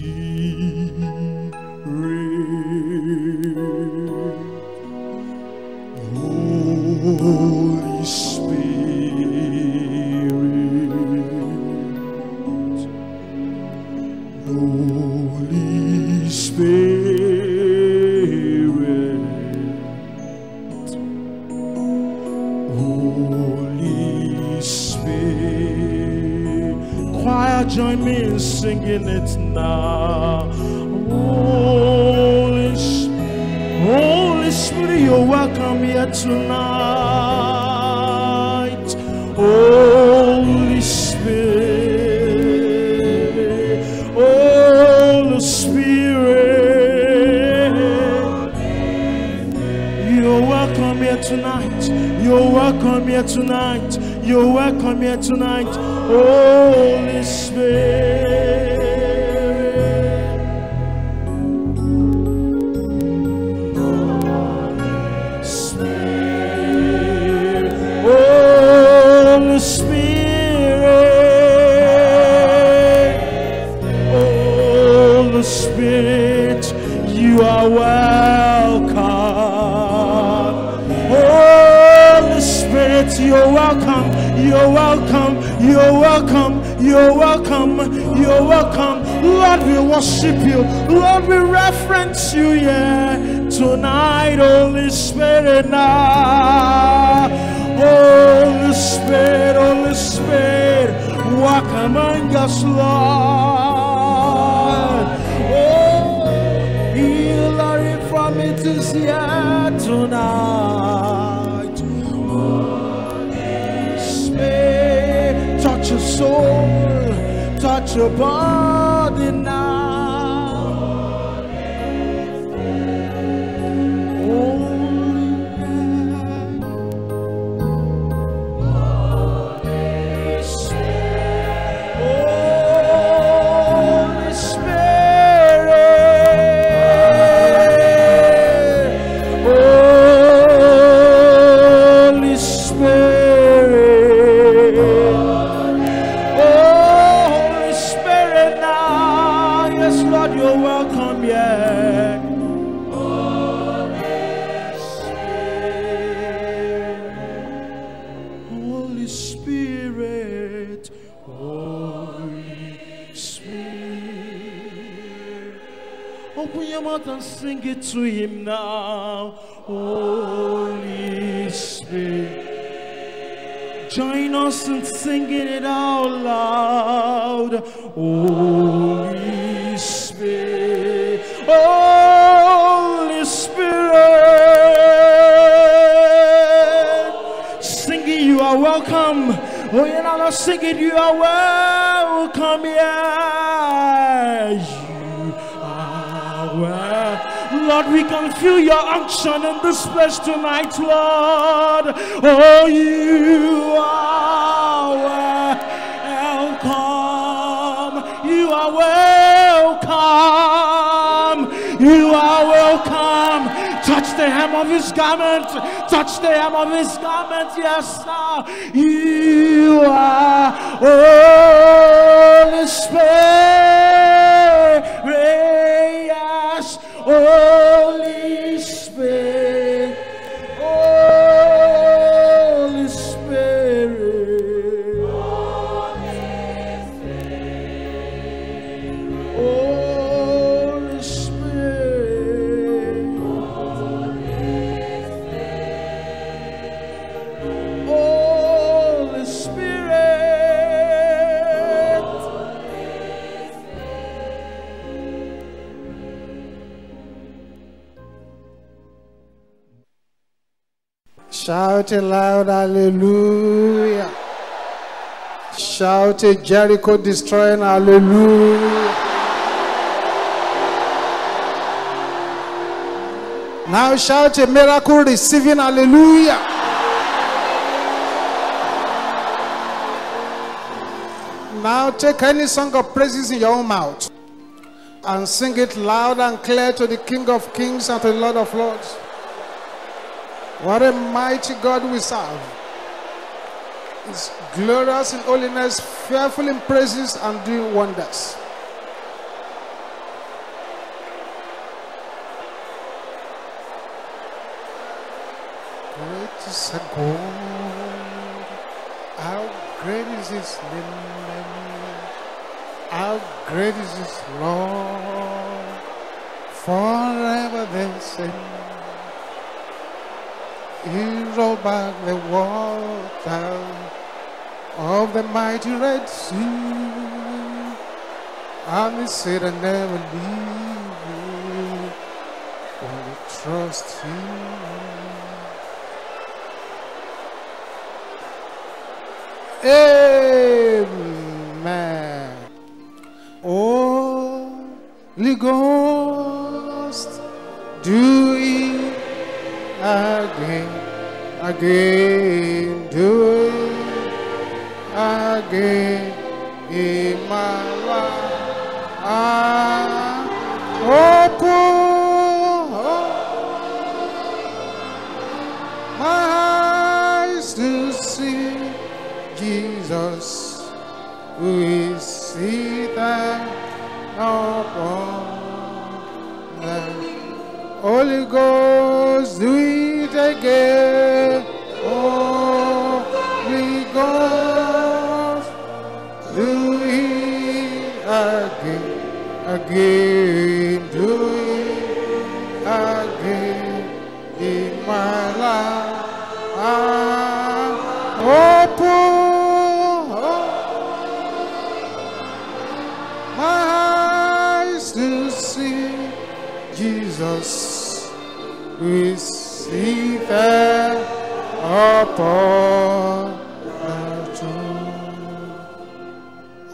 see. action in this place tonight, Lord. Oh, you are welcome. You are welcome. You are welcome. Touch the hem of his garment. Touch the hem of his garment. Yes, now you are Holy Spirit. Shout it loud, hallelujah. Shout it, Jericho destroying, hallelujah. Now shout a miracle receiving, hallelujah. Now take any song of praises in your own mouth and sing it loud and clear to the King of Kings and to the Lord of Lords. What a mighty God we serve. He's glorious in holiness, fearful in praises, and doing wonders. Great is our God. How great is His name. How great is His Lord. Forever they sing. He rolled back the water of the mighty Red Sea. And he said, I never leave you. Only trust him. Amen. Holy Ghost, do it again, again, do it again in my life. Ah, open my eyes to see Jesus, who is seated upon the Holy Ghost, do it again. Holy Ghost, do it again, again, do it seated upon the throne.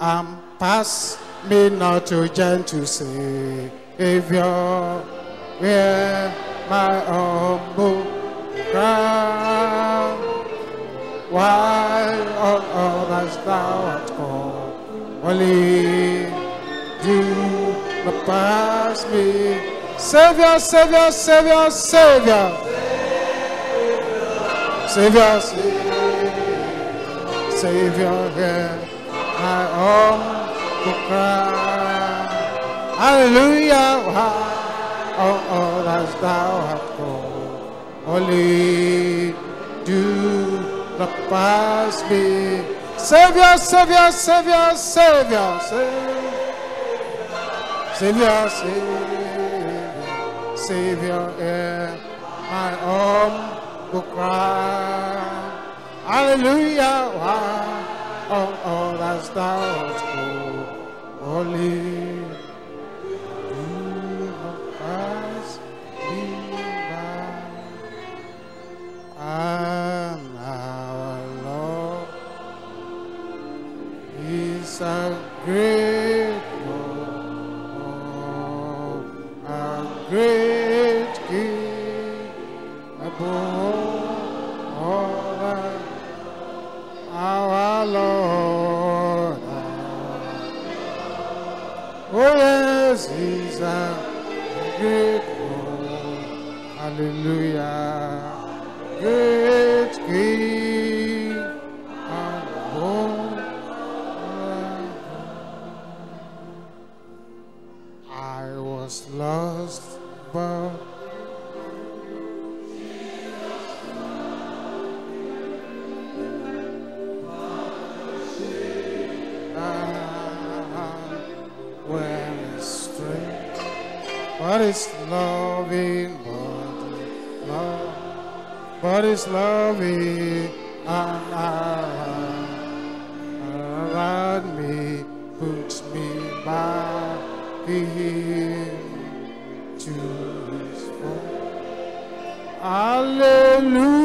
And pass me not to gentle Savior, where my humble crown, while all others thou art called, only do not pass me. Savior, Savior, Savior, Savior. Savior, Savior, Savior, hear my humble cry. Hallelujah, oh, all others thou art called, only do not pass me. Savior, Savior, Savior, Savior, Savior, Savior, Savior, Savior is my humble cry. Hallelujah, why on all that's thou holy. And our Lord is a great great God, Hallelujah, great King, but it's loving, but love, but it's loving around, me, puts me back in to His fold. Hallelujah.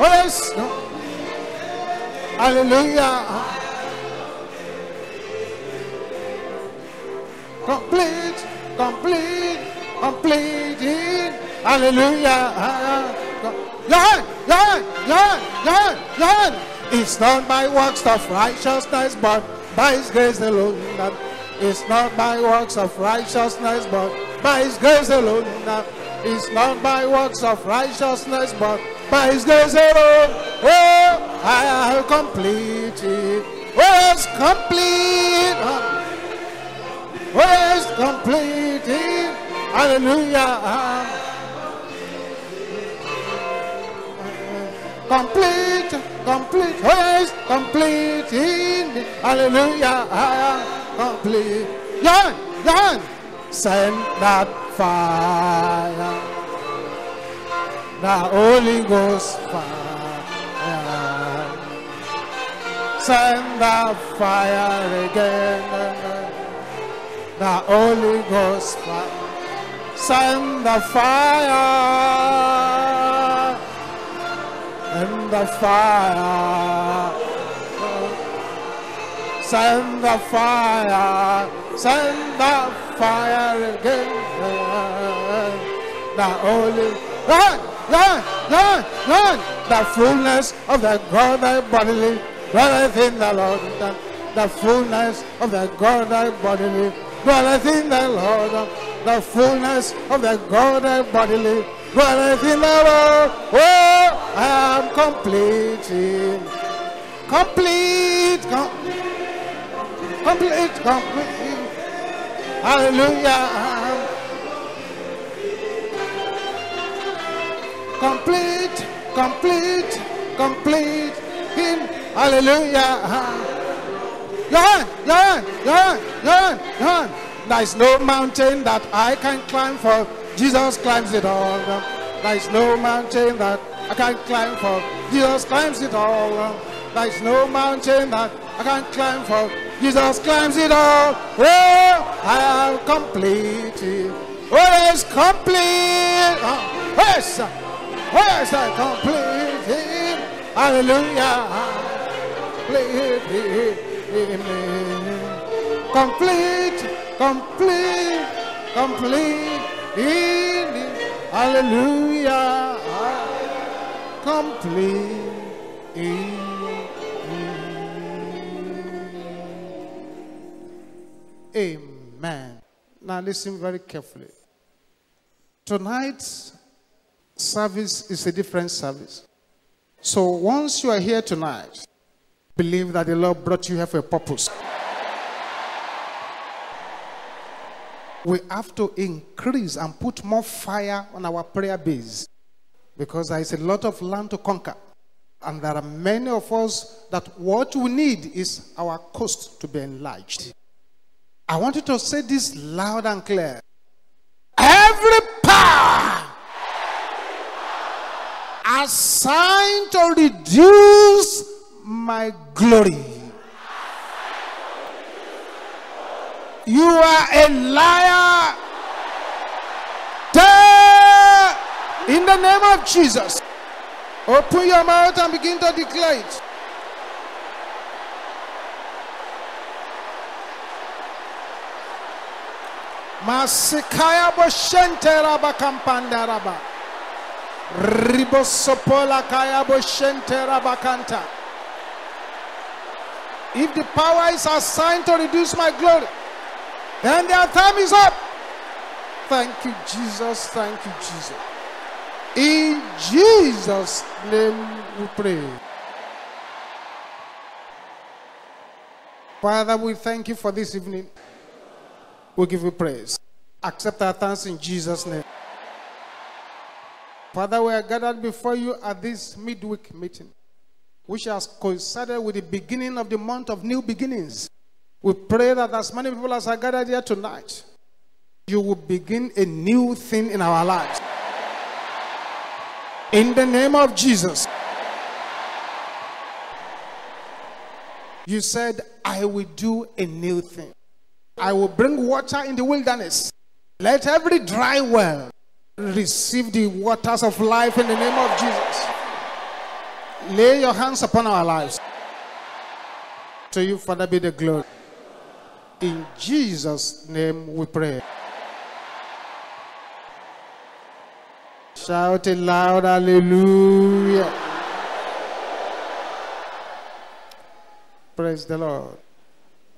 Yes. No. Hallelujah. Complete, complete, complete in Hallelujah. Learn, learn, learn, learn, learn. It's not by works of righteousness, but by His grace alone. It's not by works of righteousness, but by His grace alone. It's not by works of righteousness, but by His grace alone. Oh, I have completed. Oh, it's complete. Oh, it's completed. Hallelujah. complete, complete, yes, complete in me. Hallelujah, complete. Learn, learn. Send that fire, the Holy Ghost fire. Send the fire again, the Holy Ghost fire. Send the fire and the fire. Send the fire, send the fire again. The holy, run, run, run, run. The fullness of the God bodily, dwelleth in the Lord. The, the fullness of the God bodily, dwelleth in the Lord. The fullness of the God bodily, dwelleth in the Lord. Oh, I am complete. Complete. Com- complete. Complete. Hallelujah. Complete. Complete. Complete. In Hallelujah. Learn, learn, learn, learn, learn. There is no mountain that I can climb for. Jesus climbs it all. There is no mountain that I can climb for. Jesus climbs it all. There is no mountain that I can climb for. Jesus climbs it all. Oh, I am complete. Oh, yes, complete. Oh, yes, yes, I complete. Hallelujah. Complete. Complete, complete, complete in Hallelujah. Complete Amen. Now listen very carefully. Tonight's service is a different service. So once you are here tonight, believe that the Lord brought you here for a purpose. We have to increase and put more fire on our prayer base because there is a lot of land to conquer. And there are many of us that what we need is our coast to be enlarged. I want you to say this loud and clear. Every power assigned to reduce my glory. You are a liar. In the name of Jesus. Open your mouth and begin to declare it. Masikaya raba. Ribosopola. If the power is assigned to reduce my glory, then their time is up. Thank you, Jesus. Thank you, Jesus. In Jesus' name we pray. Father, we thank you for this evening. We give you praise. Accept our thanks in Jesus' name. Father, we are gathered before you at this midweek meeting, which has coincided with the beginning of the month of new beginnings. We pray that as many people as are gathered here tonight, you will begin a new thing in our lives. In the name of Jesus. You said, I will do a new thing. I will bring water in the wilderness. Let every dry well receive the waters of life in the name of Jesus. Lay your hands upon our lives. To you, Father, be the glory. In Jesus' name we pray. Shout it loud, hallelujah. Praise the Lord.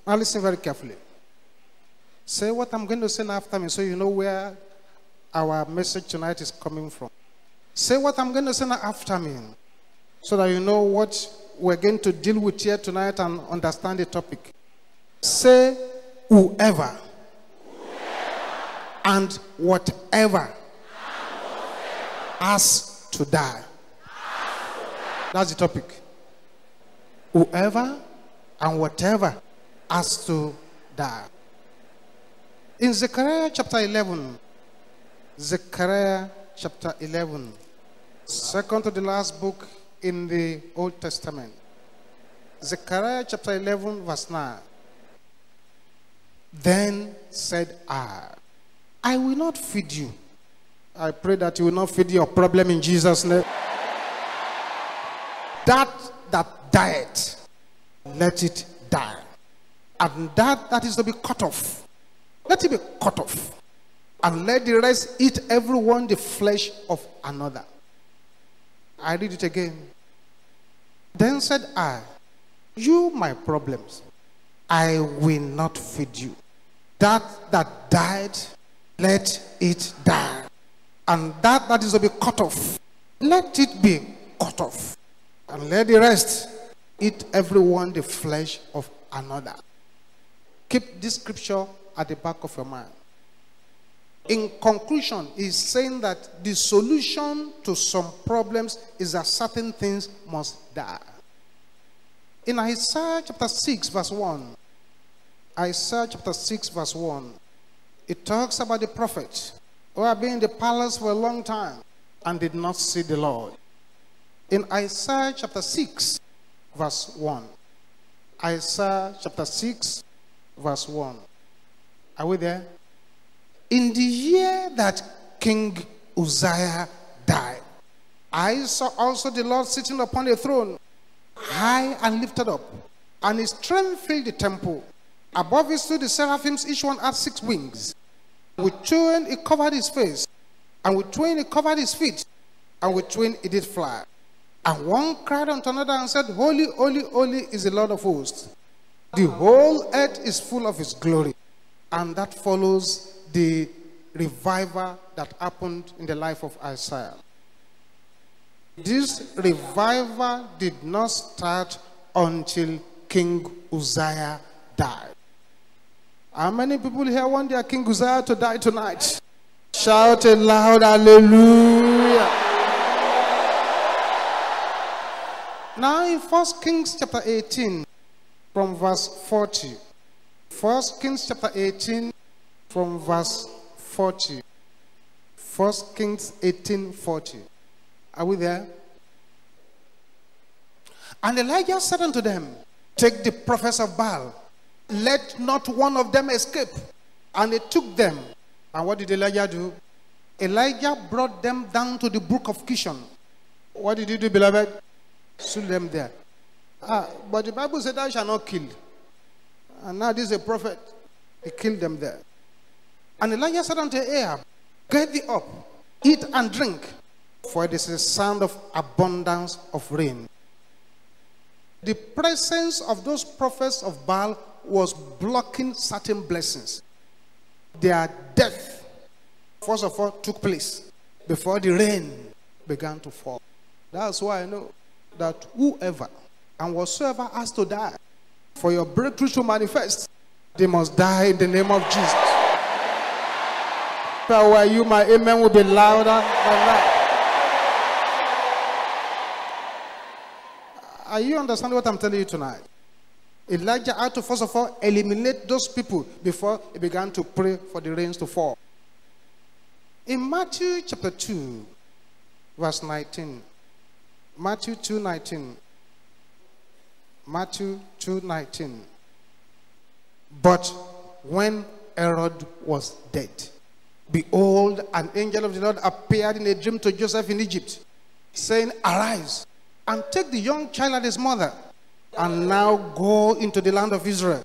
Now listen very carefully. Say what I'm going to say after me so you know where our message tonight is coming from. Say what I'm going to say after me so that you know what we're going to deal with here tonight and understand the topic. Say whoever, and whatever has to die. That's the topic. Whoever and whatever has to die. In Zechariah chapter 11, Zechariah chapter 11, second to the last book in the Old Testament. Zechariah chapter 11, verse 9. Then said I, I will not feed you. I pray that you will not feed your problem in Jesus' name. That that diet, let it die. And that that is to be cut off, let it be cut off. And let the rest eat everyone the flesh of another. I read it again. Then said I, You, my problems, I will not feed you. That that died, let it die. And that that is to be cut off, let it be cut off. And let the rest eat everyone the flesh of another. Keep this scripture at the back of your mind. In conclusion, he's saying that the solution to some problems is that certain things must die. In Isaiah chapter 6, verse 1, Isaiah chapter 6, verse 1, it talks about the prophet who had been in the palace for a long time and did not see the Lord. In Isaiah chapter 6, verse 1, Isaiah chapter 6, verse 1. Are we there? In the year that King Uzziah died, I saw also the Lord sitting upon a throne, high and lifted up, and his strength filled the temple. Above it stood the seraphims, each one had six wings. With twain he covered his face, and with twain he covered his feet, and with twain he did fly. And one cried unto another and said, Holy, holy, holy is the Lord of hosts. The whole earth is full of his glory. And that follows the revival that happened in the life of Isaiah. This revival did not start until King Uzziah died. How many people here want their King Uzziah to die tonight? Shout it loud, hallelujah. Now in 1 Kings chapter 18, from verse 40. 1 Kings chapter 18, from verse 40. 1 Kings 18, 40. Are we there? And Elijah said unto them, Take the prophets of Baal, let not one of them escape. And he took them. And what did Elijah do? Elijah brought them down to the brook of Kishon. What did he do, beloved? Slew them there. Ah, but the Bible said, Thou shalt not kill. And now this is a prophet. He killed them there. And Elijah said unto Ahab, Get thee up, eat and drink, for it is a sound of abundance of rain. The presence of those prophets of Baal was blocking certain blessings. Their death, first of all, took place before the rain began to fall. That's why I know that whoever and whatsoever has to die for your breakthrough to manifest, they must die in the name of Jesus. Where you, my amen will be louder than that. Are you understanding what I'm telling you tonight? Elijah had to first of all eliminate those people before he began to pray for the rains to fall. In Matthew chapter 2, verse 19. Matthew 2 19. Matthew 2 19. But when Herod was dead, behold, an angel of the Lord appeared in a dream to Joseph in Egypt, saying, Arise and take the young child and his mother, and now go into the land of Israel,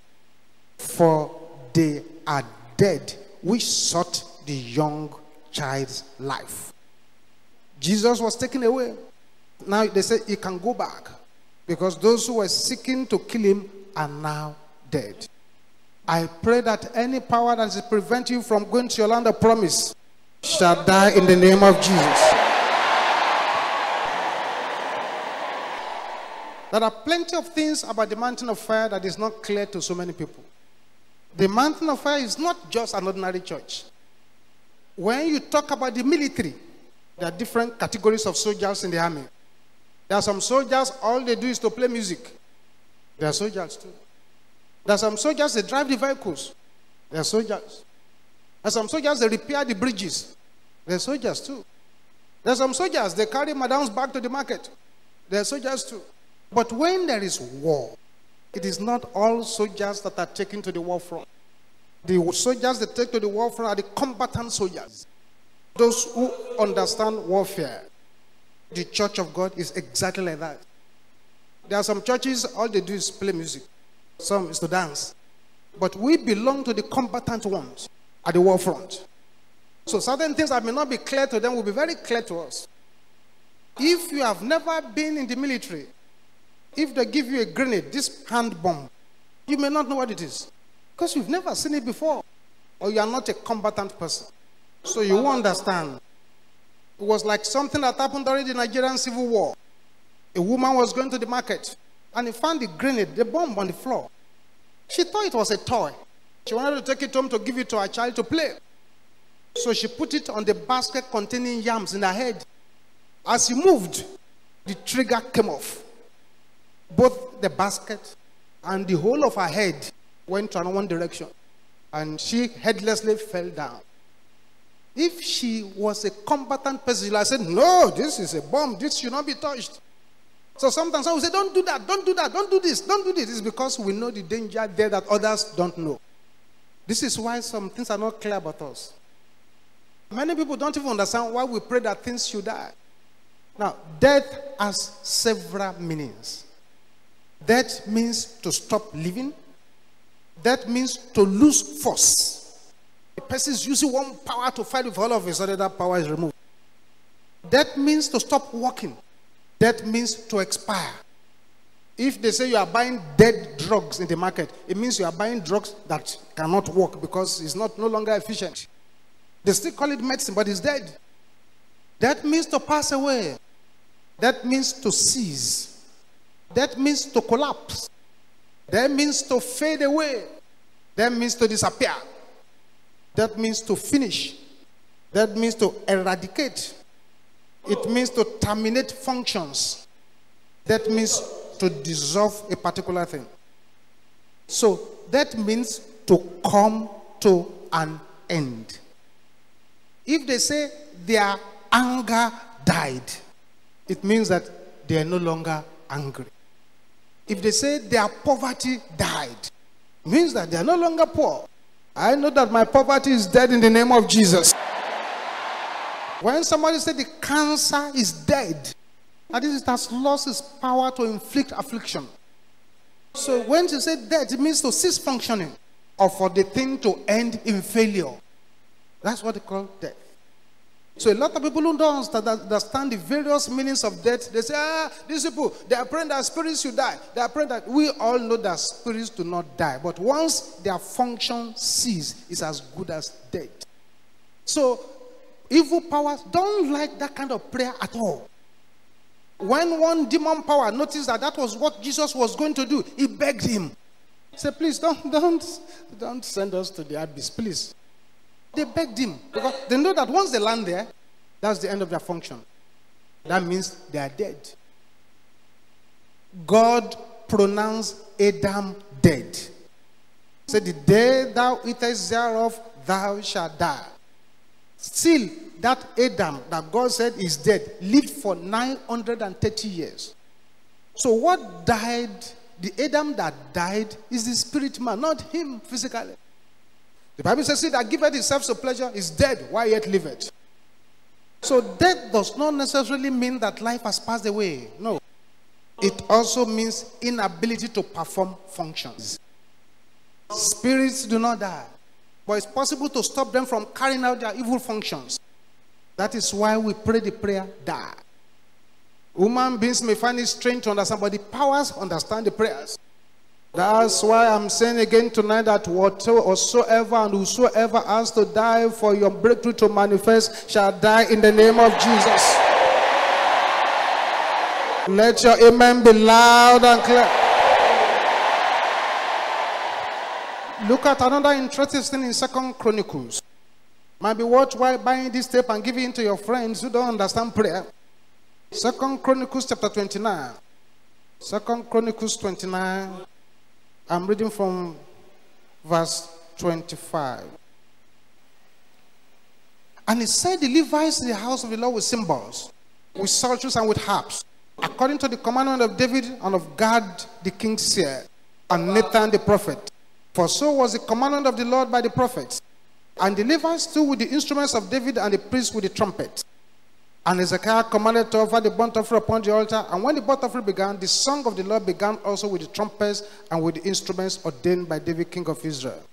for they are dead which sought the young child's life. Jesus was taken away. Now they say he can go back because those who were seeking to kill him are now dead. I pray that any power that is preventing you from going to your land of promise shall die in the name of Jesus. There are plenty of things about the mountain of fire that is not clear to so many people. The mountain of fire is not just an ordinary church. When you talk about the military, there are different categories of soldiers in the army. There are some soldiers, all they do is to play music. There are soldiers too. There are some soldiers, they drive the vehicles. There are soldiers. There are some soldiers, they repair the bridges. There are soldiers too. There are some soldiers, they carry madams back to the market. There are soldiers too. But when there is war, it is not all soldiers that are taken to the war front. The soldiers that take to the war front are the combatant soldiers, those who understand warfare. The church of God is exactly like that. There are some churches, all they do is play music, some is to dance. But we belong to the combatant ones at the war front. So certain things that may not be clear to them will be very clear to us. If you have never been in the military, if they give you a grenade, this hand bomb, you may not know what it is because you've never seen it before or you are not a combatant person. So you won't understand. It was like something that happened during the Nigerian Civil War. A woman was going to the market and he found the grenade, the bomb on the floor. She thought it was a toy. She wanted to take it home to give it to her child to play. So she put it on the basket containing yams in her head. As she moved, the trigger came off both the basket and the whole of her head went to one direction. And she headlessly fell down. If she was a combatant person, I said, No, this is a bomb. This should not be touched. So sometimes I will say, Don't do that, don't do that, don't do this, don't do this. It's because we know the danger there that others don't know. This is why some things are not clear about us. Many people don't even understand why we pray that things should die. Now, death has several meanings. That means to stop living. That means to lose force. A person is using one power to fight with all of his other that power is removed. That means to stop working. That means to expire. If they say you are buying dead drugs in the market, it means you are buying drugs that cannot work because it's not no longer efficient. They still call it medicine, but it's dead. That means to pass away. That means to cease. That means to collapse. That means to fade away. That means to disappear. That means to finish. That means to eradicate. It means to terminate functions. That means to dissolve a particular thing. So that means to come to an end. If they say their anger died, it means that they are no longer angry. If they say their poverty died, means that they are no longer poor. I know that my poverty is dead in the name of Jesus. When somebody said the cancer is dead, that is, it has lost its power to inflict affliction. So when you say dead, it means to cease functioning or for the thing to end in failure. That's what they call death. So a lot of people who don't understand the various meanings of death, they say, ah, these people, they are praying that spirits should die. They are praying that we all know that spirits do not die. But once their function ceases, it's as good as dead. So evil powers don't like that kind of prayer at all. When one demon power noticed that that was what Jesus was going to do, he begged him. He said, please don't, don't, don't send us to the abyss, please. They begged him because they know that once they land there, that's the end of their function. That means they are dead. God pronounced Adam dead. Said, The day thou eatest thereof, thou shalt die. Still, that Adam that God said is dead lived for 930 years. So, what died, the Adam that died, is the spirit man, not him physically. The Bible says, He that giveth himself to pleasure is dead, why yet liveth? So, death does not necessarily mean that life has passed away. No. It also means inability to perform functions. Spirits do not die, but it's possible to stop them from carrying out their evil functions. That is why we pray the prayer, die. Human beings may find it strange to understand, but the powers understand the prayers. That's why I'm saying again tonight that whatsoever and whosoever has to die for your breakthrough to manifest shall die in the name of Jesus. Let your amen be loud and clear. Look at another interesting thing in Second Chronicles. Might be worthwhile buying this tape and giving it to your friends who don't understand prayer. Second Chronicles chapter 29. Second Chronicles 29. I'm reading from verse 25. And he said, The Levites in the house of the Lord with cymbals, with psalteries, and with harps, according to the commandment of David and of Gad the king's seer, and Nathan the prophet. For so was the commandment of the Lord by the prophets. And the Levites stood with the instruments of David and the priests with the trumpet. And Hezekiah commanded to offer the burnt offering upon the altar. And when the burnt offering began, the song of the Lord began also with the trumpets and with the instruments ordained by David, king of Israel.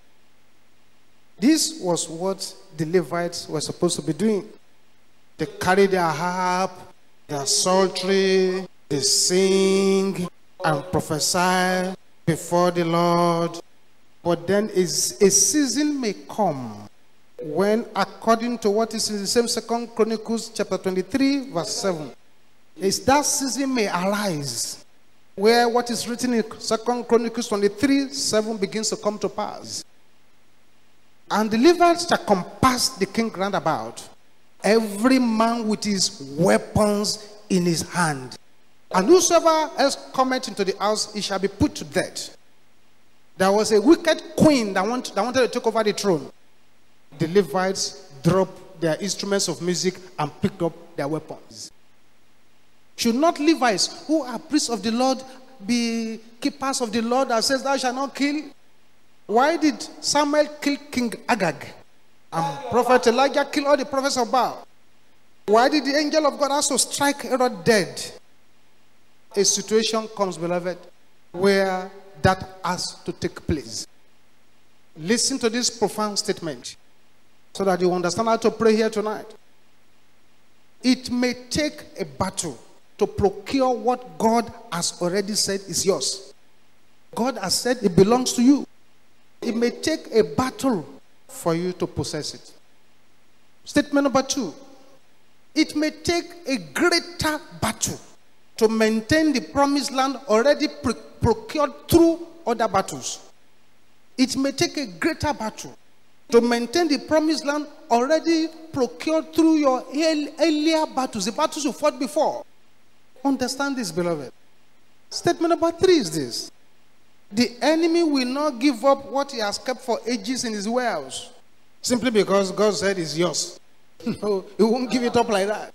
This was what the Levites were supposed to be doing. They carry their harp, their psaltery, they sing and prophesy before the Lord. But then is a season may come when according to what is in the same second chronicles chapter 23 verse 7 is that season may arise where what is written in second chronicles 23 7 begins to come to pass. And the levites shall compass the king round about every man with his weapons in his hand. And whosoever else cometh into the house he shall be put to death there was a wicked queen that, want, that wanted to take over the throne the Levites dropped their instruments of music and picked up their weapons. Should not Levites, who are priests of the Lord, be keepers of the Lord that says, Thou shalt not kill? Why did Samuel kill King Agag? And Prophet Elijah kill all the prophets of Baal? Why did the angel of God also strike Herod dead? A situation comes, beloved, where that has to take place. Listen to this profound statement so that you understand how to pray here tonight. It may take a battle to procure what God has already said is yours. God has said it belongs to you. It may take a battle for you to possess it. Statement number two it may take a greater battle to maintain the promised land already procured through other battles. It may take a greater battle to maintain the promised land already procured through your earlier battles, the battles you fought before. Understand this, beloved. Statement number three is this the enemy will not give up what he has kept for ages in his warehouse simply because God said it's yours. no, he won't give it up like that.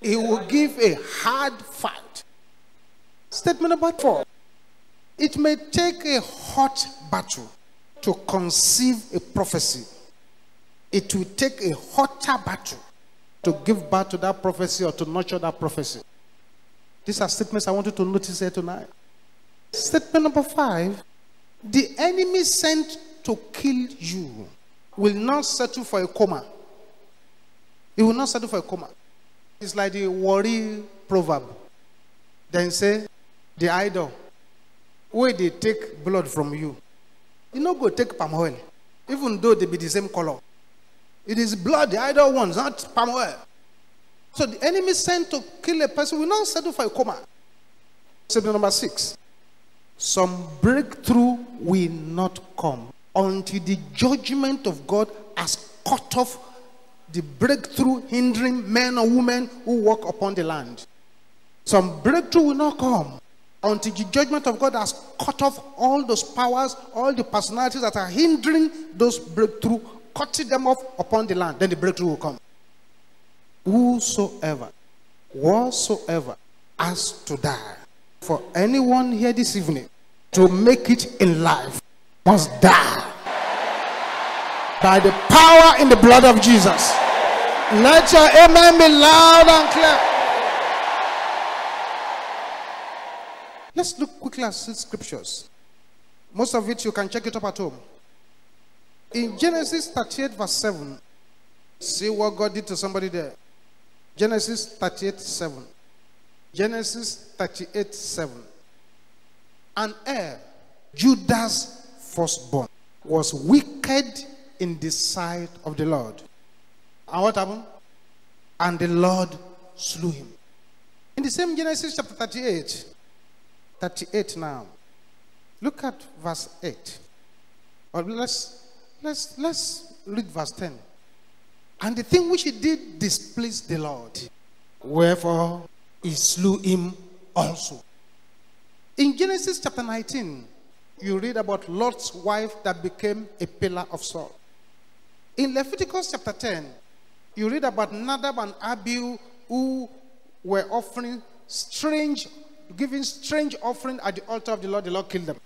He will give a hard fight. Statement number four it may take a hot battle to conceive a prophecy, it will take a hotter battle to give birth to that prophecy or to nurture that prophecy. These are statements I want you to notice here tonight. Statement number five the enemy sent to kill you will not settle for a coma. He will not settle for a coma. It's like the worry proverb. Then say, the idol, where they take blood from you, you know, go take palm oil, even though they be the same color. It is blood, the idol ones, not palm oil. So the enemy sent to kill a person will not settle for a coma. Statement number six. Some breakthrough will not come until the judgment of God has cut off the breakthrough hindering men or women who walk upon the land. Some breakthrough will not come until the judgment of God has cut off all those powers, all the personalities that are hindering those breakthrough, cutting them off upon the land, then the breakthrough will come. Whosoever, whatsoever, has to die. For anyone here this evening to make it in life must die by the power in the blood of Jesus. Let your amen be loud and clear. Let's look quickly at six scriptures. Most of it you can check it up at home. In Genesis 38, verse 7, see what God did to somebody there. Genesis 38, 7. Genesis 38, 7. And Er, Judah's firstborn, was wicked in the sight of the Lord. And what happened? And the Lord slew him. In the same Genesis chapter 38, 38 now. Look at verse 8. Or let's let's let's read verse 10. And the thing which he did displeased the Lord. Wherefore he slew him also. In Genesis chapter 19, you read about Lot's wife that became a pillar of salt. In Leviticus chapter 10, you read about Nadab and Abihu who were offering strange, giving strange offering at the altar of the Lord. The Lord killed them.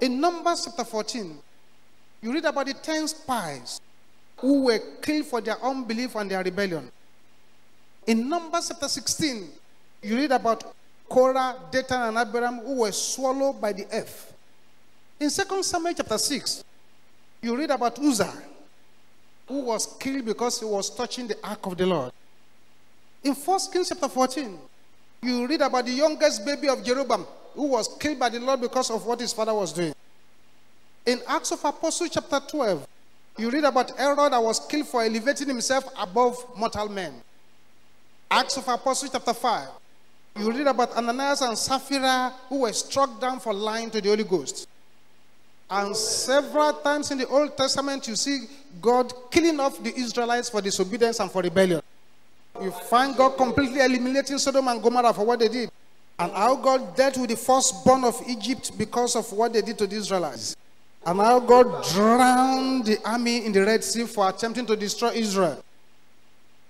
In Numbers chapter 14, you read about the ten spies who were killed for their unbelief and their rebellion. In Numbers chapter 16, you read about Korah, Dathan, and Abiram who were swallowed by the earth. In 2 Samuel chapter 6, you read about Uzzah who was killed because he was touching the ark of the Lord. In 1 Kings chapter 14, you read about the youngest baby of Jeroboam who was killed by the Lord because of what his father was doing. In Acts of Apostles chapter 12, you read about Herod that was killed for elevating himself above mortal men. Acts of Apostles chapter 5, you read about Ananias and Sapphira who were struck down for lying to the Holy Ghost. And several times in the Old Testament, you see God killing off the Israelites for disobedience and for rebellion. You find God completely eliminating Sodom and Gomorrah for what they did. And how God dealt with the firstborn of Egypt because of what they did to the Israelites. And how God drowned the army in the Red Sea for attempting to destroy Israel.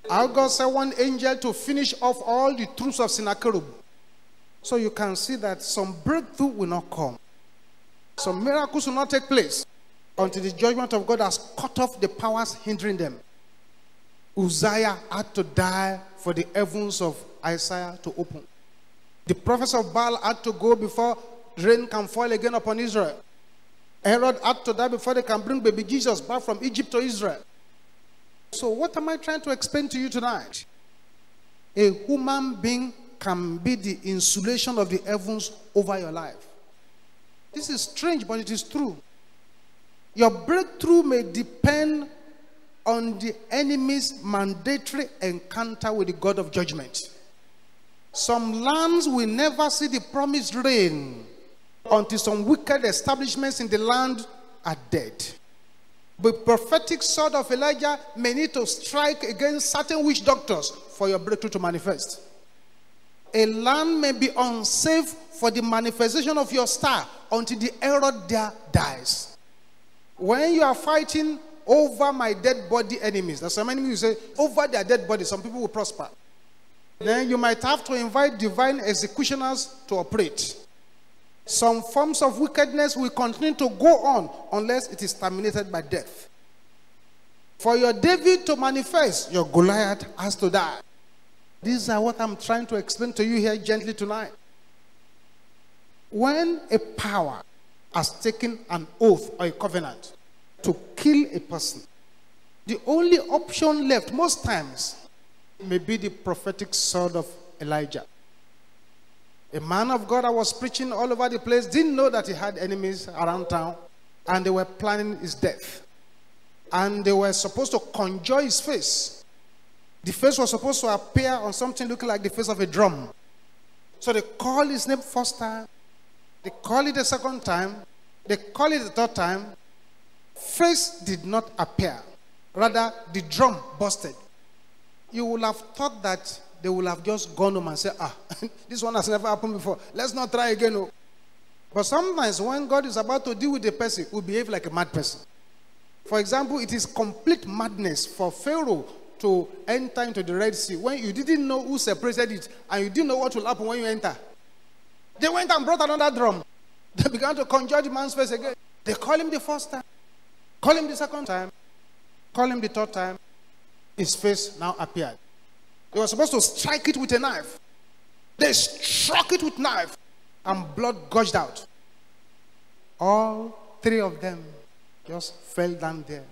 How God sent one angel to finish off all the troops of Sennacherib. So you can see that some breakthrough will not come. Some miracles will not take place until the judgment of God has cut off the powers hindering them. Uzziah had to die for the heavens of Isaiah to open. The prophets of Baal had to go before rain can fall again upon Israel. Herod had to die before they can bring baby Jesus back from Egypt to Israel. So, what am I trying to explain to you tonight? A human being can be the insulation of the heavens over your life. This is strange, but it is true. Your breakthrough may depend on the enemy's mandatory encounter with the God of judgment. Some lands will never see the promised rain until some wicked establishments in the land are dead. The prophetic sword of Elijah may need to strike against certain witch doctors for your breakthrough to manifest. A land may be unsafe for the manifestation of your star until the Herod there dies. When you are fighting over my dead body enemies, there's some enemies who say, over their dead body, some people will prosper. Then you might have to invite divine executioners to operate. Some forms of wickedness will continue to go on unless it is terminated by death. For your David to manifest, your Goliath has to die. These are what I'm trying to explain to you here gently tonight. When a power has taken an oath or a covenant to kill a person, the only option left most times may be the prophetic sword of Elijah. A man of God that was preaching all over the place didn't know that he had enemies around town and they were planning his death. And they were supposed to conjure his face. The face was supposed to appear on something looking like the face of a drum. So they called his name first time, they called it the second time, they called it the third time. Face did not appear. Rather, the drum busted. You would have thought that they would have just gone home and said, Ah, this one has never happened before. Let's not try again. Oh. But sometimes when God is about to deal with a person, we behave like a mad person. For example, it is complete madness for Pharaoh to enter into the Red Sea when you didn't know who separated it and you didn't know what will happen when you enter. They went and brought another drum. They began to conjure the man's face again. They call him the first time, call him the second time, call him the third time. His face now appeared. They were supposed to strike it with a knife. They struck it with knife and blood gushed out. All three of them just fell down there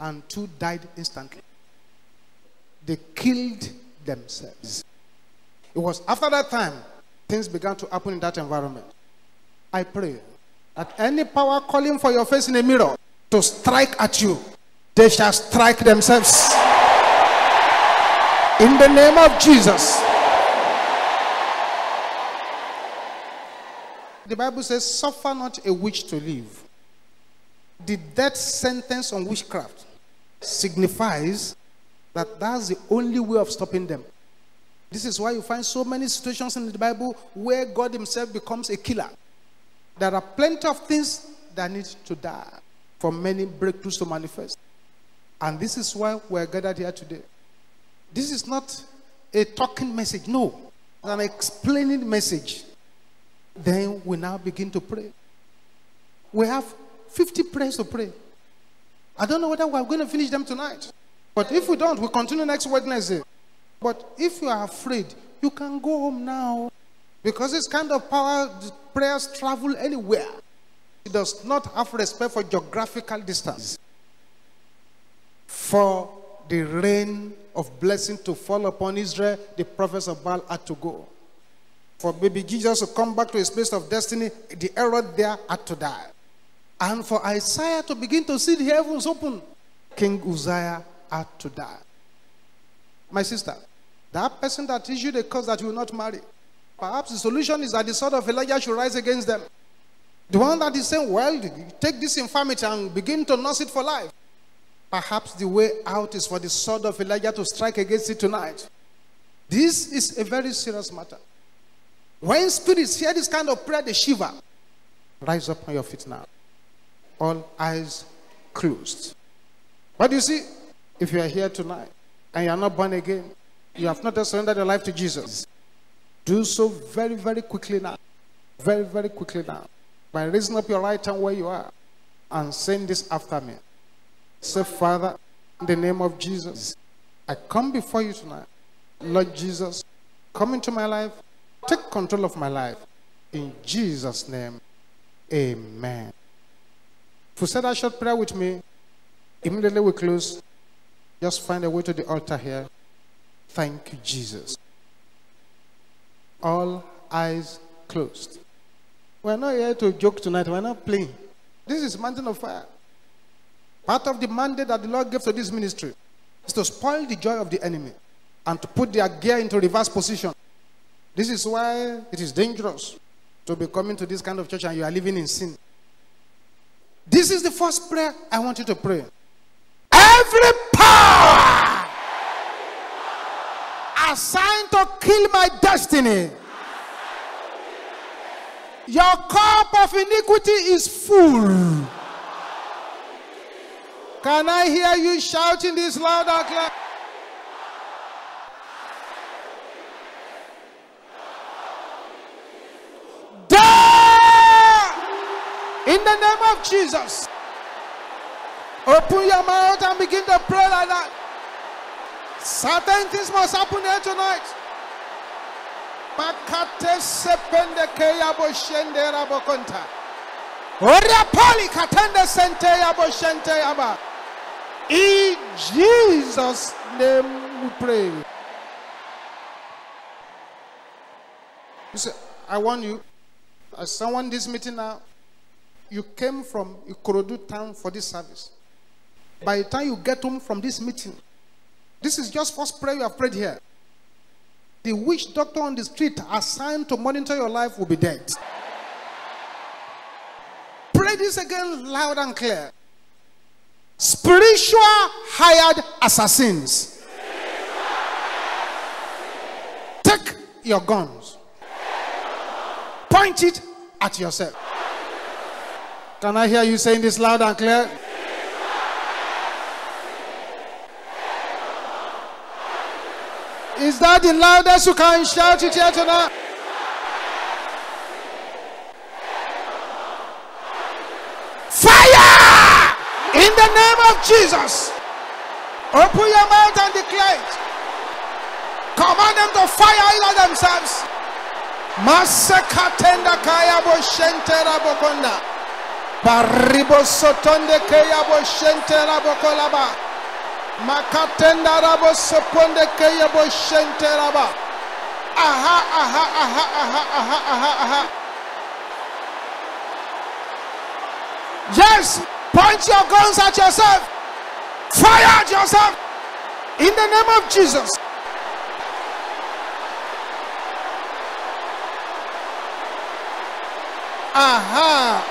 and two died instantly. They killed themselves. It was after that time things began to happen in that environment. I pray that any power calling for your face in a mirror to strike at you, they shall strike themselves. In the name of Jesus. The Bible says, Suffer not a witch to live. The death sentence on witchcraft signifies that that's the only way of stopping them. This is why you find so many situations in the Bible where God Himself becomes a killer. There are plenty of things that need to die for many breakthroughs to manifest. And this is why we're gathered here today. This is not a talking message, no, an explaining message. Then we now begin to pray. We have 50 prayers to pray. I don't know whether we're going to finish them tonight. But if we don't, we continue next Wednesday. But if you are afraid, you can go home now. Because this kind of power, prayers travel anywhere. It does not have respect for geographical distance. For the rain of blessing to fall upon Israel, the prophets of Baal had to go. For baby Jesus to come back to his place of destiny, the Herod there had to die. And for Isaiah to begin to see the heavens open, King Uzziah had to die. My sister, that person that issued a curse that you will not marry, perhaps the solution is that the sword of Elijah should rise against them. The one that is saying, well, take this infirmity and begin to nurse it for life. Perhaps the way out is for the sword of Elijah to strike against it tonight. This is a very serious matter. When spirits hear this kind of prayer, they shiver. Rise up on your feet now. All eyes closed. But you see? If you are here tonight and you are not born again, you have not surrendered your life to Jesus, do so very, very quickly now. Very, very quickly now. By raising up your right hand where you are and saying this after me. Say, Father, in the name of Jesus, I come before you tonight. Lord Jesus, come into my life. Take control of my life. In Jesus' name, amen. If you said that short prayer with me, immediately we close. Just find a way to the altar here. Thank you, Jesus. All eyes closed. We're not here to joke tonight. We're not playing. This is mountain of fire. Part of the mandate that the Lord gave to this ministry is to spoil the joy of the enemy and to put their gear into reverse position. This is why it is dangerous to be coming to this kind of church and you are living in sin. This is the first prayer I want you to pray. Every power assigned to kill my destiny, your cup of iniquity is full. Can I hear you shouting this loud and clear? In the name of Jesus. Open your mouth and begin to pray like that. Certain things must happen here tonight. Sepende katende sente yaba. In Jesus' name we pray. You see, I want you, as someone this meeting now, you came from Ikorodu town for this service. By the time you get home from this meeting, this is just first prayer you have prayed here. The witch doctor on the street assigned to monitor your life will be dead. Pray this again loud and clear. Spiritual hired assassins. Take your guns. Point it at yourself. Can I hear you saying this loud and clear? Is that the loudest you can shout it here tonight? Fire! In the name of Jesus. Open your mouth and declare it. Command them to fire either themselves. Masekatenda kaya bo shentera bokonda. Baribo sotonde kaya bo shentera bokolaba. Makatenda rabo soponde kaya bo. Aha, aha, aha, aha, aha, aha, aha. Yes, point your guns at yourself. Fire at yourself. In the name of Jesus. Aha.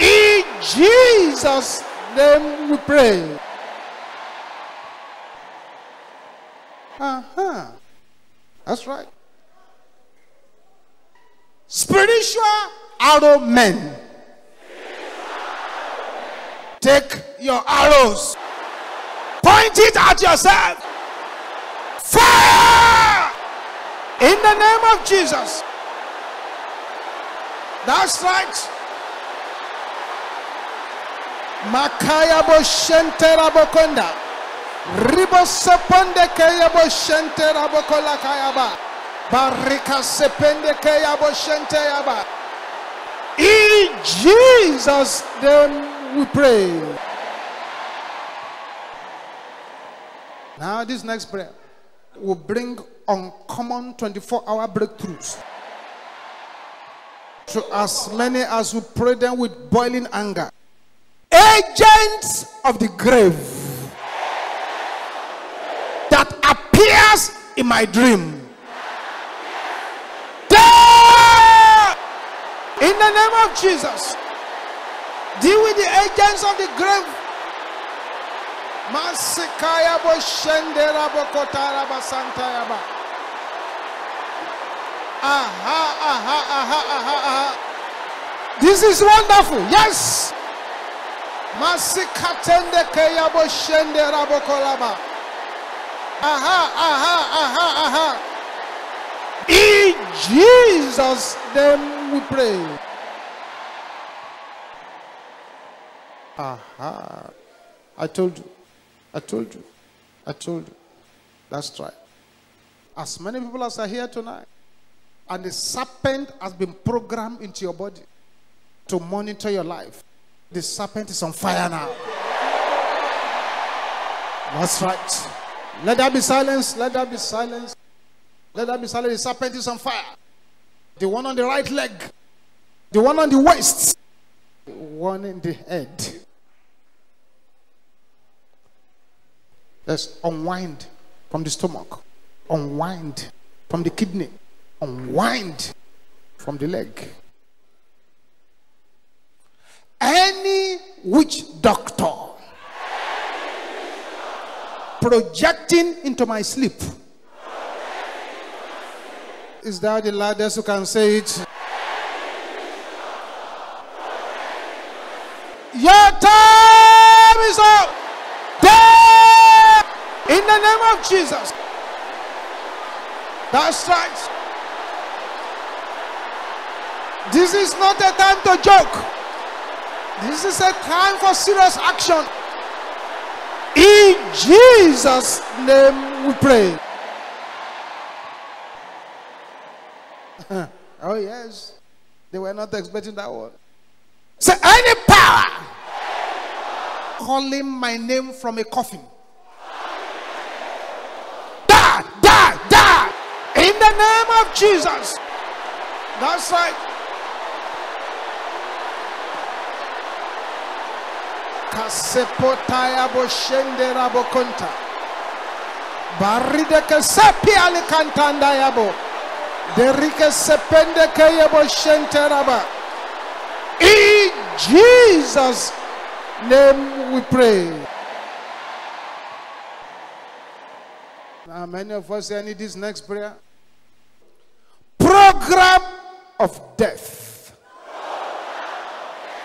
In Jesus' name we pray. Aha. That's right. Spiritual arrow men. Take your arrows, point it at yourself. Fire! In the name of Jesus. That's right. Makaya bo shentera bokonda. Ribo seponde kaya bo shentera bokola kaya ba. Barika sepende kaya bo shente yaba. In Jesus' name we pray. Now, this next prayer will bring uncommon 24 hour breakthroughs to as many as who pray them with boiling anger. Agents of the grave appears in my dream. In the name of Jesus. Deal with the agents of the grave. Masikaya. Aha, aha, aha, aha, aha. This is wonderful. Yes. Masikatende kaya. Aha, aha, aha, aha. In Jesus' name we pray. Aha. I told you. I told you. I told you. That's right. As many people as are here tonight, and the serpent has been programmed into your body to monitor your life. The serpent is on fire now. That's right. Let there be silence. Let there be silence. Let there be silence. The serpent is on fire. The one on the right leg, the one on the waist, the one in the head. Let's unwind from the stomach, unwind from the kidney, unwind from the leg. Any witch doctor projecting into my sleep. Is that the loudest who can say it? Your time is up. There! In the name of Jesus. That's right. This is not a time to joke. This is a time for serious action. In Jesus' name we pray. oh, yes. They were not expecting that one. Say, any power calling my name from a coffin. Die, die, die. In the name of Jesus. That's right. Kasepotaya boshende rabokonta. Baride ke sepi alikantanda yabo. Derike sepende ke yabo shente raba. In Jesus' name we pray. Now, many of us need this next prayer. Program of death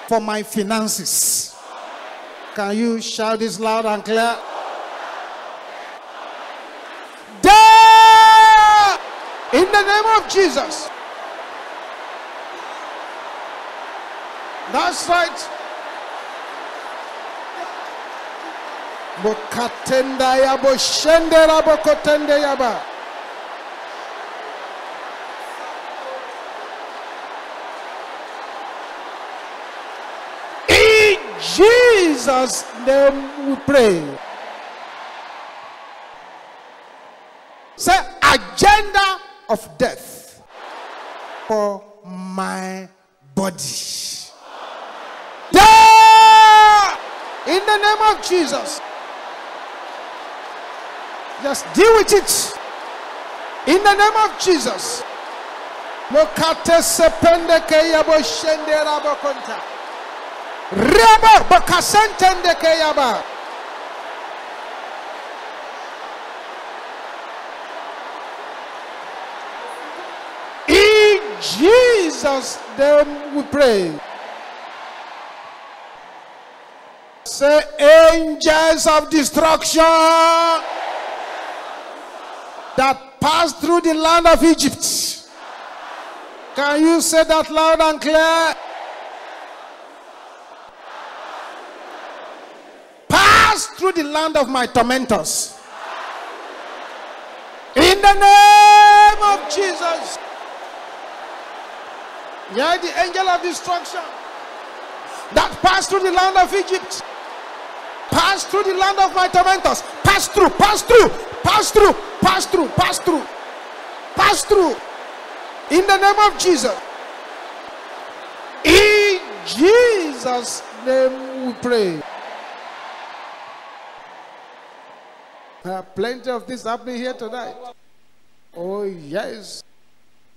for my finances. Can you shout this loud and clear? In the name of Jesus. That's right. Bokatenda ya boshendera bokotende yaba. In Jesus' name we pray. Say agenda of death for my body. Die! In the name of Jesus. Just deal with it. In the name of Jesus. Mokate sepende ke yabo shende rabo konta. Rabo bakasentende ke yaba. In Jesus' name we pray. Say, angels of destruction that passed through the land of Egypt. Can you say that loud and clear? Pass through the land of my tormentors. In the name of Jesus. Yeah, the angel of destruction that passed through the land of Egypt, passed through the land of my tormentors, pass through, pass through, pass through, pass through, pass through, pass through. In the name of Jesus. In Jesus' name we pray. There are plenty of this happening here tonight. Oh, yes.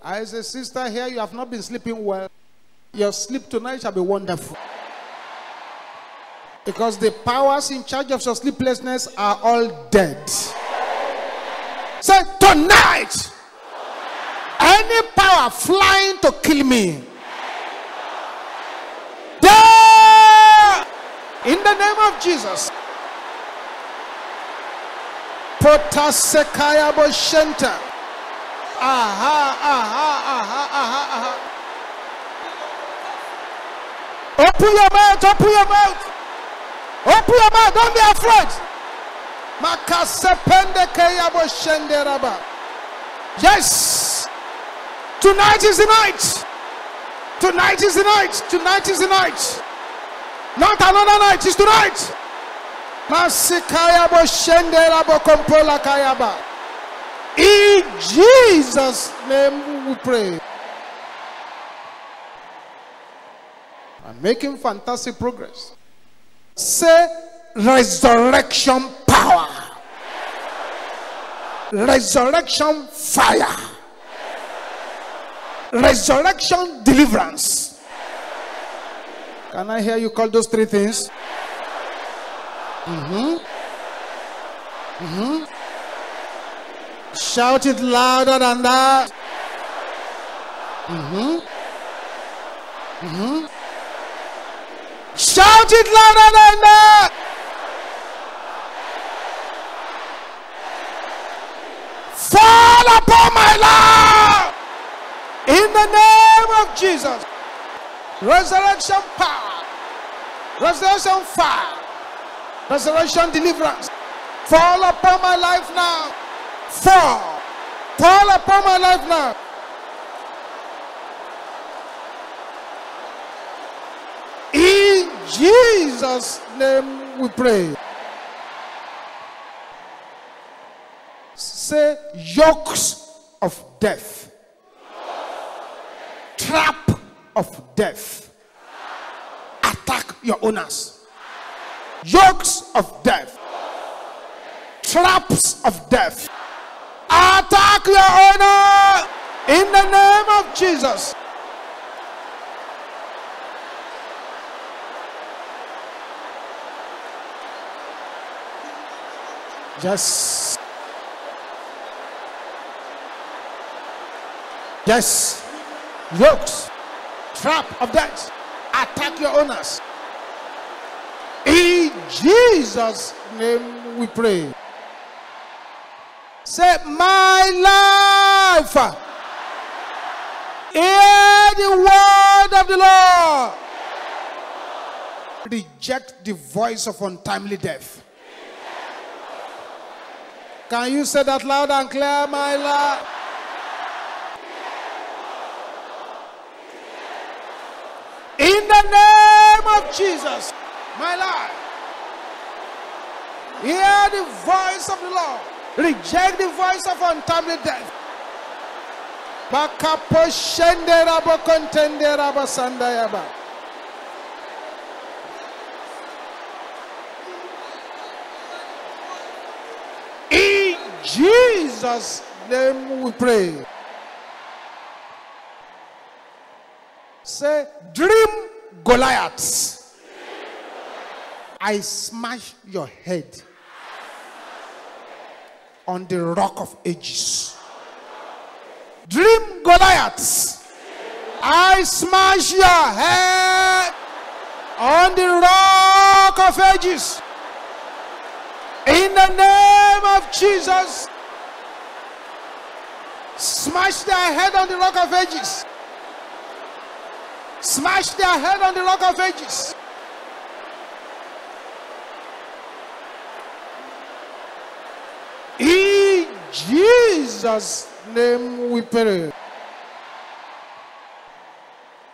As a sister here, you have not been sleeping well. Your sleep tonight shall be wonderful. Because the powers in charge of your sleeplessness are all dead. Say, tonight, any power flying to kill me, in the name of Jesus. Potasekaya Boshenta. Aha, aha, aha, aha, aha. Open your mouth, open your mouth. Open your mouth, don't be afraid. Makasepende keyabo shenderaba. Yes. Tonight is the night. Tonight is the night. Tonight is the night. Not another night, it's tonight. In Jesus' name we pray. I'm making fantastic progress. Say resurrection power, resurrection fire, resurrection deliverance. Can I hear you call those three things? Mm-hmm. Mm-hmm. Shout it louder than that. Mm-hmm. Mm-hmm. Shout it louder than that. Fall upon my life in the name of Jesus. Resurrection power, resurrection fire, resurrection deliverance. Fall upon my life now. Fall. Fall upon my life now. In Jesus' name we pray. Say yokes of death, trap of death, attack your owners. Yokes of death, traps of death, attack your owner in the name of Jesus. Yes. Yes. Yokes, trap of death, attack your owners. Jesus' name we pray. Say, My life Hear the word of the Lord. Reject the voice of untimely death. Can you say that loud and clear, my Lord? In the name of Jesus, my Lord. Hear the voice of the Lord. Reject the voice of untimely death. In Jesus' name we pray. Say, dream Goliaths. I smash your head on the rock of ages. Dream Goliaths. I smash your head on the rock of ages. In the name of Jesus. Smash their head on the rock of ages. Smash their head on the rock of ages. In Jesus' name we pray.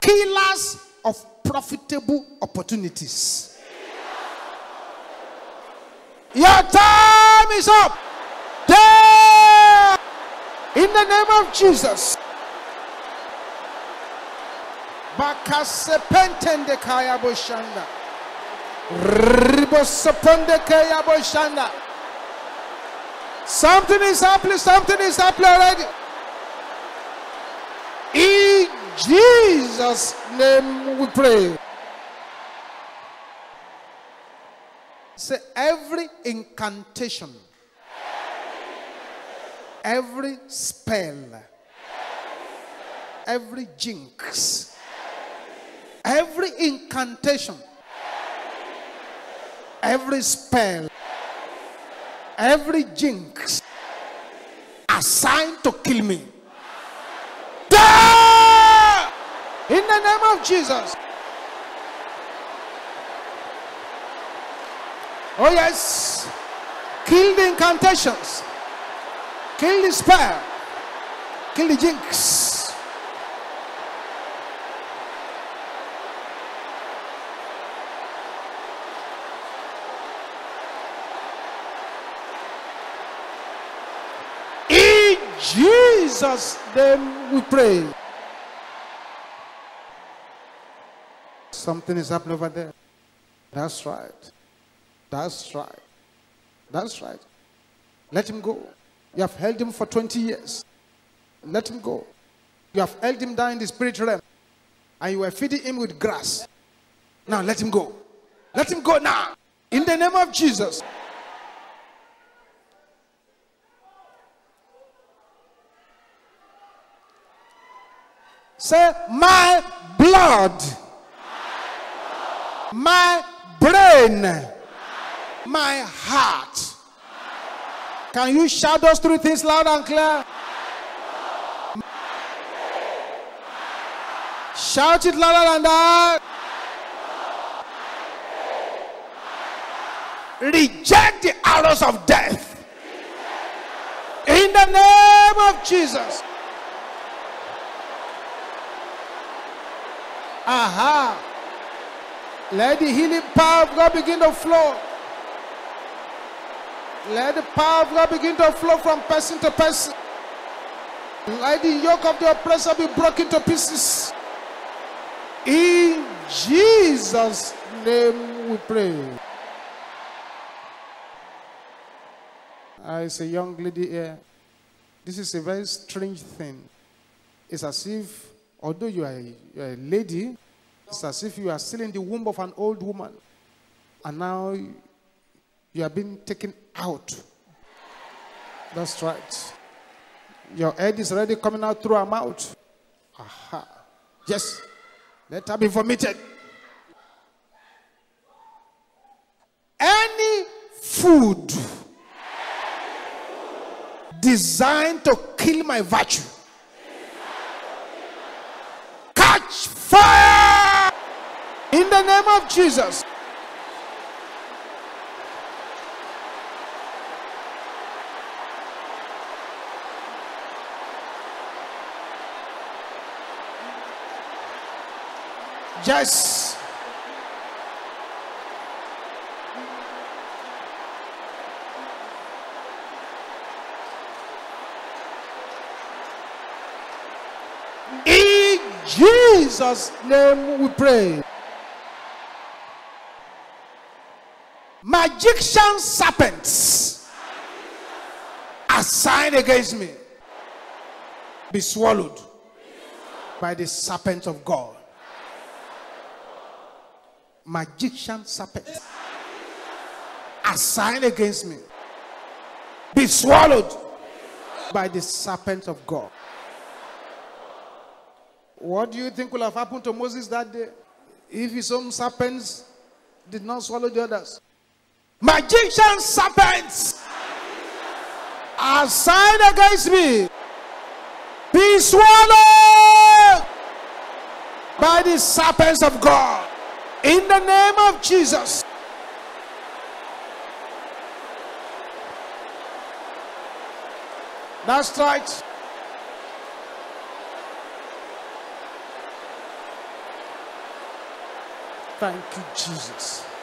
Killers of profitable opportunities. Your time is up. In the name of Jesus. Bakasepentende kaya boshanda. Kaya boshanda. Something is happening, something is happening already. In Jesus' name we pray. Say every incantation, every spell, every jinx, every incantation, every spell, every jinx assigned to kill me. In the name of Jesus. Oh, yes. Kill the incantations, kill the spell, kill the jinx. In Jesus' name we pray. Something is happening over there. That's right. That's right. That's right. Let him go. You have held him for 20 years. Let him go. You have held him down in the spirit realm. And you were feeding him with grass. Now let him go. Let him go now. In the name of Jesus. Say, my blood, my brain, my heart. Can you shout those three things loud and clear? Shout it louder than that. Reject the arrows of death. In the name of Jesus. Aha. Let the healing power of God begin to flow. Let the power of God begin to flow from person to person. Let the yoke of the oppressor be broken to pieces. In Jesus' name we pray. I say, young lady here. This is a very strange thing. It's as if, although you are a, you are a lady, it's as if you are still in the womb of an old woman. And now you are being taken out. That's right. Your head is already coming out through her mouth. Aha. Yes. Let her be vomited. Any food designed to kill my virtue name of Jesus. Yes. In Jesus' name we pray. Magician serpents assigned against me be swallowed by the serpent of God. Magician serpents assigned against me be swallowed by the serpent of God. What do you think will have happened to Moses that day if own serpents did not swallow the others? Magician serpents are signed against me. Be swallowed by the serpents of God. In the name of Jesus. That's right. Thank you, Jesus.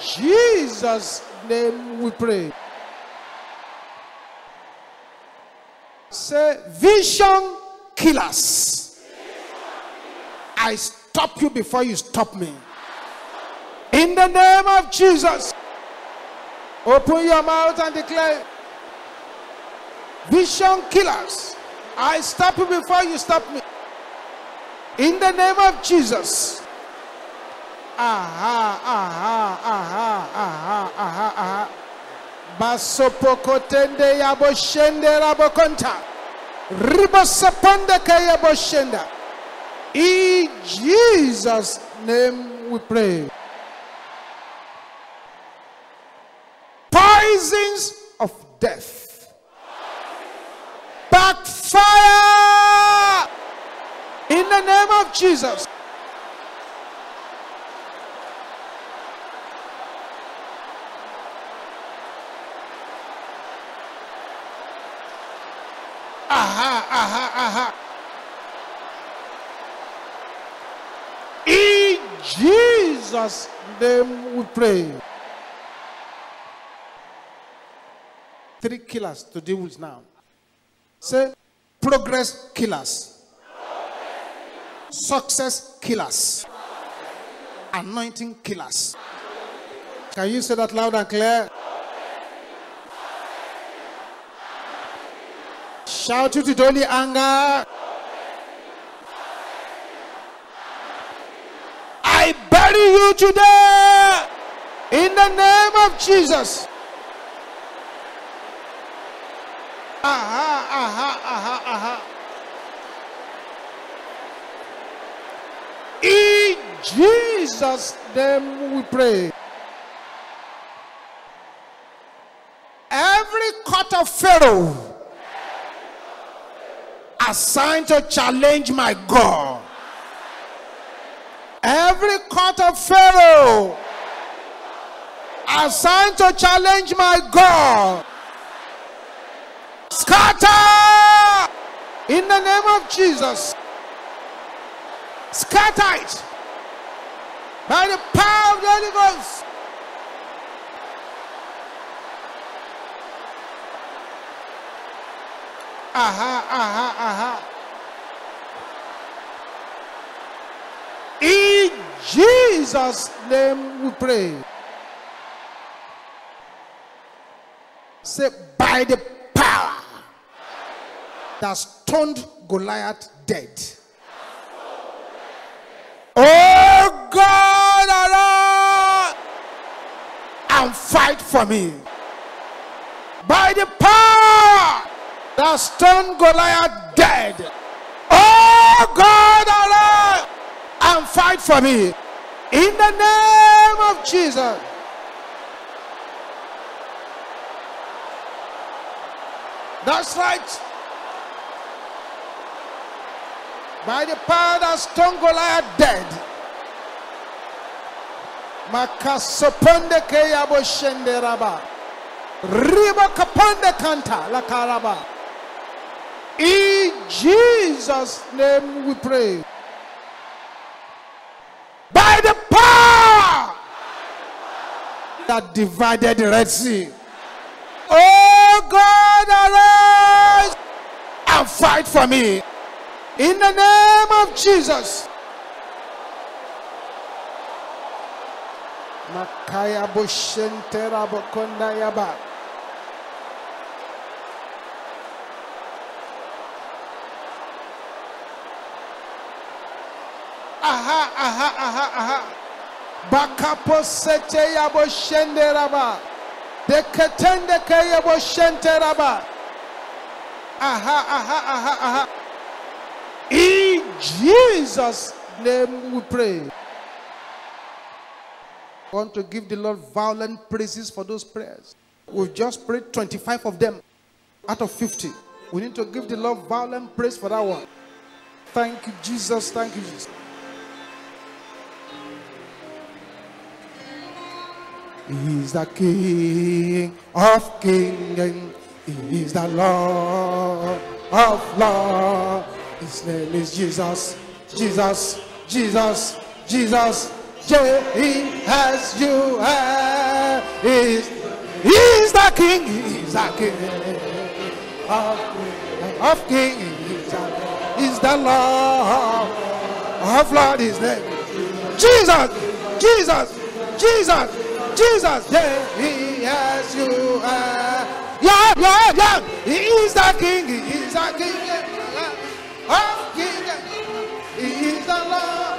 Jesus' name we pray. Say, vision killers. I stop you before you stop me. In the name of Jesus. Open your mouth and declare, vision killers. I stop you before you stop me. In the name of Jesus. Aha, aha, aha, aha, aha, aha. Basopokotende yaboshende rabokonta. Ribosaponde kayaboshenda. In Jesus' name we pray. Poisons of death. Backfire in the name of Jesus. Aha, In Jesus' name we pray. Three killers to deal with now. Say, progress killers, success killers, anointing killers. Can you say that loud and clear? Shout with only anger. I bury you today in the name of Jesus. Aha, aha, aha, aha. In Jesus' name we pray. Every court of Pharaoh assigned to challenge my God. Every court of Pharaoh assigned to challenge my God. Scatter in the name of Jesus. Scatter it by the power of the Holy Ghost. Aha, aha, aha. In Jesus' name we pray. Say, by the power that stoned Goliath dead. Oh God, and fight for me. By the power that stoned Goliath dead. Oh God, Allah, and fight for me. In the name of Jesus. That's right. By the power that stoned Goliath dead. Makasoponde keyabo shenderaba. Riba kaponde kanta la karaba. In Jesus' name we pray. By the power that divided the Red Sea. Oh God, arise and fight for me. In the name of Jesus. Makaya boshentera bokonda yaba. Aha, aha, aha, aha. Bakapo sete yabo shenderaba. Deketende ke yabo shenteraba. Aha, aha, aha, aha. In Jesus' name we pray. I want to give the Lord violent praises for those prayers. We've just prayed 25 of them out of 50. We need to give the Lord violent praise for that one. Thank you, Jesus. Thank you, Jesus. He's the King of kings. He's the Lord of lords. His name is Jesus. Jesus. Jesus. Jesus. J as you have. He's, he's the King. He's the King of, of kings. He's the Lord of lords. His name. Jesus. Jesus. Jesus. Jesus, yeah, he has you. Uh, yeah, yeah, yeah. He is the king. He is the king of kings. He is the Lord.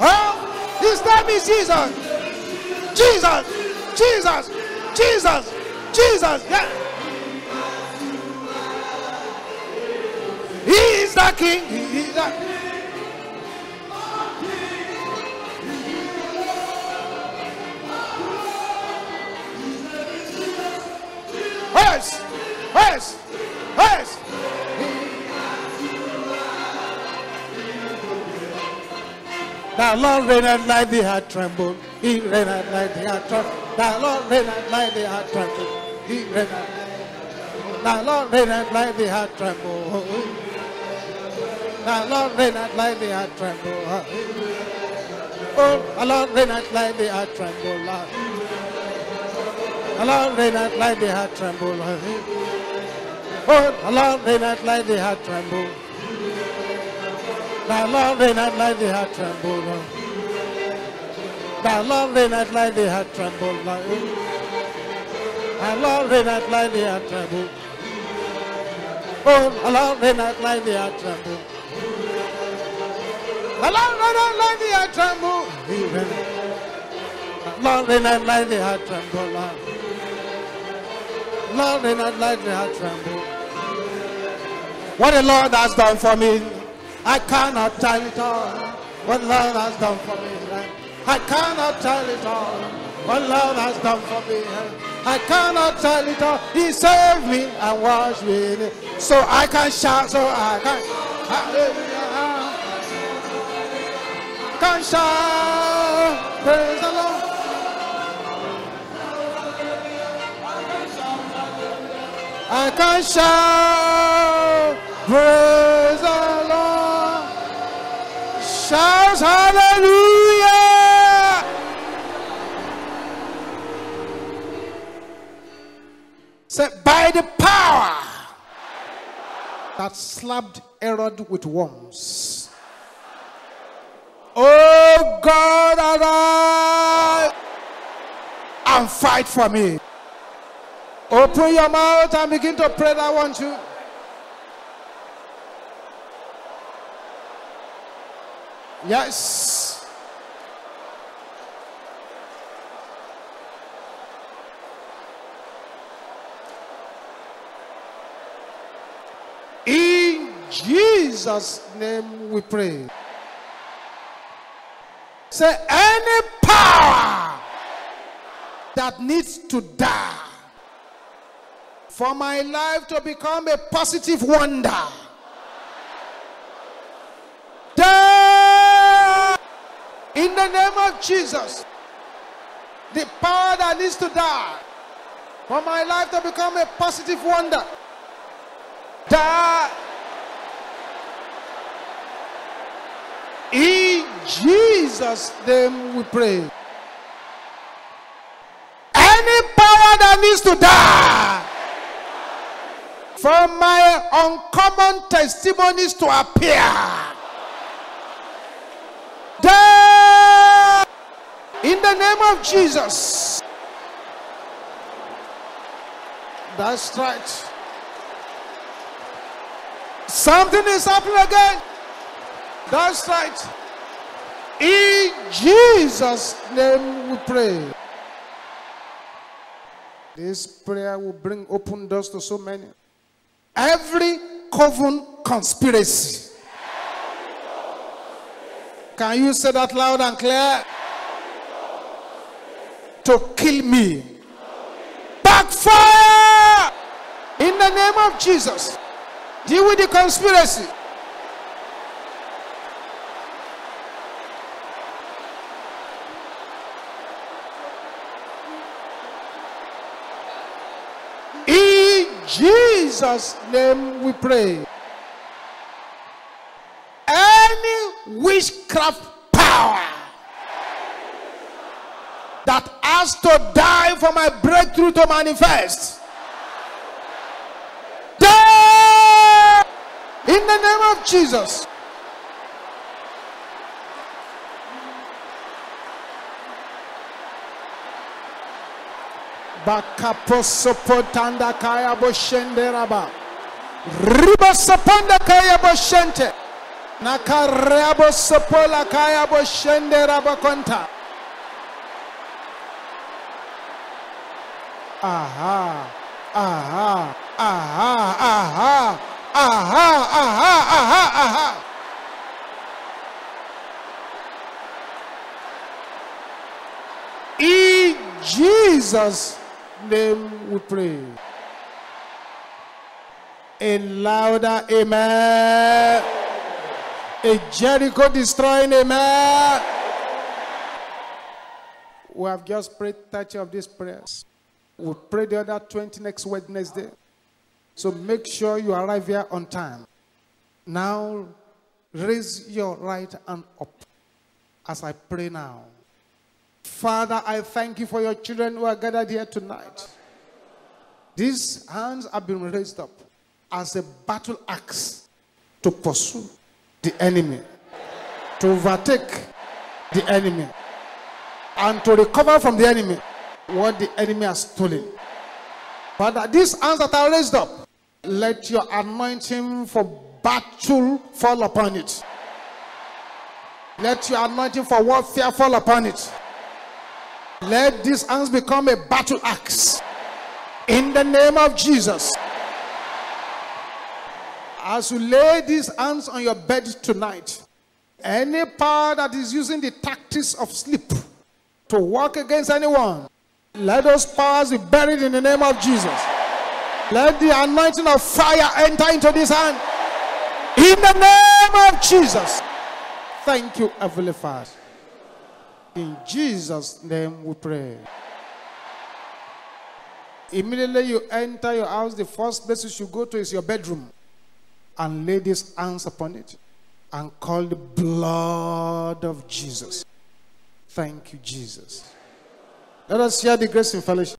Oh, his name is Jesus. Jesus, Jesus, Jesus, Jesus. Yeah. He is the king. He is the Yes! Yes! Yes! The Lord reigneth like the heart tremble. He reigneth like the heart tremble. The Lord reigneth like the heart tremble. He reigneth. The Lord reigneth like the heart tremble. The Lord reigneth like the heart tremble. Oh, Lord reigneth like the heart tremble. The they not like the heart tremble. Oh, the Lord reigneth like the heart tremble. The they not like the heart tremble. The they not like the heart tremble. The they not like the heart tremble. Oh, the Lord reigneth like the heart tremble. The they not like the heart tremble. The Lord reigneth like the heart tremble. Lord, in like the heart tremble. What the Lord has done for me, I cannot tell it all. What the Lord has done for me, I cannot tell it all. What Lord has done for me, I cannot tell it all. He saved me and washed me, so I can shout, so I can. Hallelujah. Can shout, praise the Lord. I can shout, praise the Lord. Shout hallelujah. Say, by the power that slapped Herod with worms. Oh God, arise and fight for me. Open your mouth and begin to pray that one too. Yes. In Jesus' name we pray. Say, any power that needs to die for my life to become a positive wonder. Die in the name of Jesus. The power that needs to die for my life to become a positive wonder. Die. In Jesus' name we pray. Any power that needs to die for my uncommon testimonies to appear. In the name of Jesus. That's right. Something is happening again. That's right. In Jesus' name we pray. This prayer will bring open doors to so many. Every coven conspiracy. Can you say that loud and clear? To kill me. Backfire! In the name of Jesus. Deal with the conspiracy. In Jesus' name we pray. Any witchcraft power that has to die for my breakthrough to manifest. Die in the name of Jesus. Bakaposopotanda kaya kaya boshente. Nakarabo kaya boshenderaba konta. Aha, aha, aha, aha, aha, aha, aha, aha. E Jesus' name we pray. A louder amen. A Jericho destroying amen. We have just prayed 30 of these prayers. We'll pray the other 20 next Wednesday. So make sure you arrive here on time. Now, raise your right hand up as I pray now. Father, I thank you for your children who are gathered here tonight. These hands have been raised up as a battle axe to pursue the enemy, to overtake the enemy, and to recover from the enemy what the enemy has stolen. Father, these hands that are raised up, let your anointing for battle fall upon it. Let your anointing for warfare fall upon it. Let these hands become a battle axe. In the name of Jesus. As you lay these hands on your bed tonight, any power that is using the tactics of sleep to work against anyone, let those powers be buried in the name of Jesus. Let the anointing of fire enter into this hand. In the name of Jesus. Thank you, Heavenly Father. In Jesus' name we pray. Immediately you enter your house, the first place you should go to is your bedroom and lay these hands upon it and call the blood of Jesus. Thank you, Jesus. Let us share the grace in fellowship.